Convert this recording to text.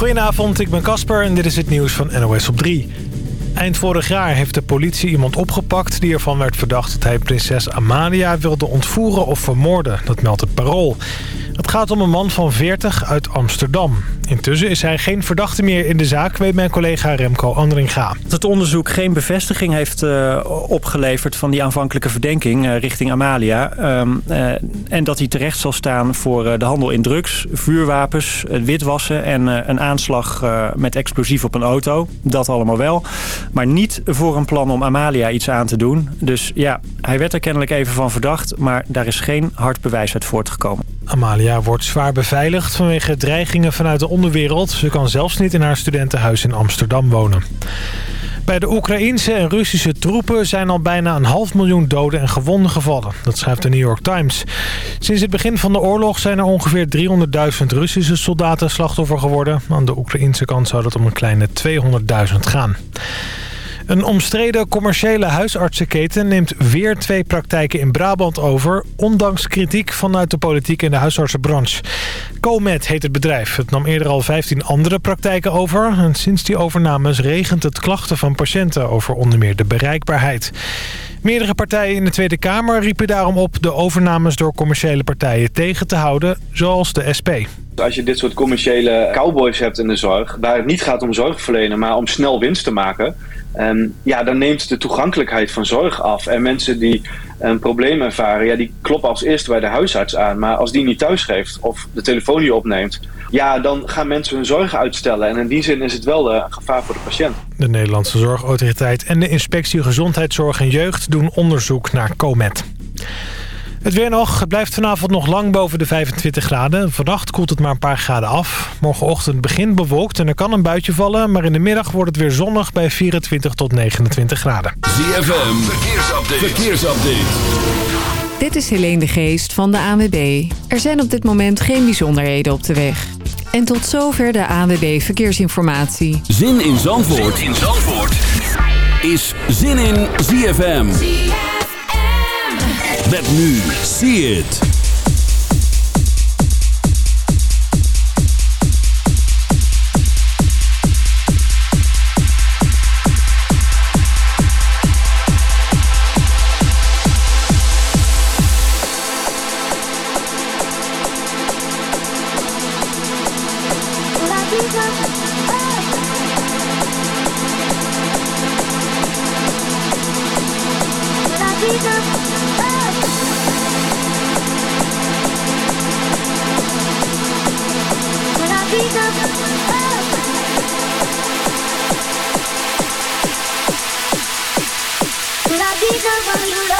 Goedenavond, ik ben Casper en dit is het nieuws van NOS op 3. Eind vorig jaar heeft de politie iemand opgepakt die ervan werd verdacht... dat hij prinses Amalia wilde ontvoeren of vermoorden. Dat meldt het parool. Het gaat om een man van 40 uit Amsterdam. Intussen is hij geen verdachte meer in de zaak, weet mijn collega Remco Andringa. Dat het onderzoek geen bevestiging heeft uh, opgeleverd van die aanvankelijke verdenking uh, richting Amalia. Um, uh, en dat hij terecht zal staan voor de handel in drugs, vuurwapens, het witwassen en een aanslag met explosief op een auto. Dat allemaal wel. Maar niet voor een plan om Amalia iets aan te doen. Dus ja, hij werd er kennelijk even van verdacht, maar daar is geen hard bewijs uit voortgekomen. Amalia wordt zwaar beveiligd vanwege dreigingen vanuit de onderwereld. Ze kan zelfs niet in haar studentenhuis in Amsterdam wonen. Bij de Oekraïense en Russische troepen zijn al bijna een half miljoen doden en gewonden gevallen. Dat schrijft de New York Times. Sinds het begin van de oorlog zijn er ongeveer 300.000 Russische soldaten slachtoffer geworden. Aan de Oekraïense kant zou dat om een kleine 200.000 gaan. Een omstreden commerciële huisartsenketen neemt weer twee praktijken in Brabant over... ondanks kritiek vanuit de politiek en de huisartsenbranche. Comet heet het bedrijf. Het nam eerder al 15 andere praktijken over. En sinds die overnames regent het klachten van patiënten over onder meer de bereikbaarheid. Meerdere partijen in de Tweede Kamer riepen daarom op de overnames door commerciële partijen tegen te houden, zoals de SP. Als je dit soort commerciële cowboys hebt in de zorg, waar het niet gaat om zorg verlenen, maar om snel winst te maken Um, ja, dan neemt de toegankelijkheid van zorg af. En mensen die een probleem ervaren, ja, die kloppen als eerste bij de huisarts aan. Maar als die niet thuis geeft of de telefoon niet opneemt, ja, dan gaan mensen hun zorg uitstellen. En in die zin is het wel een gevaar voor de patiënt. De Nederlandse Zorgautoriteit en de Inspectie Gezondheidszorg en Jeugd doen onderzoek naar COMET. Het weer nog. Het blijft vanavond nog lang boven de 25 graden. Vannacht koelt het maar een paar graden af. Morgenochtend begint bewolkt en er kan een buitje vallen. Maar in de middag wordt het weer zonnig bij 24 tot 29 graden. ZFM. Verkeersupdate. Verkeersupdate. Dit is Helene de Geest van de ANWB. Er zijn op dit moment geen bijzonderheden op de weg. En tot zover de ANWB Verkeersinformatie. Zin in Zandvoort, zin in Zandvoort. is Zin in ZFM. Met nu, see it. Can One you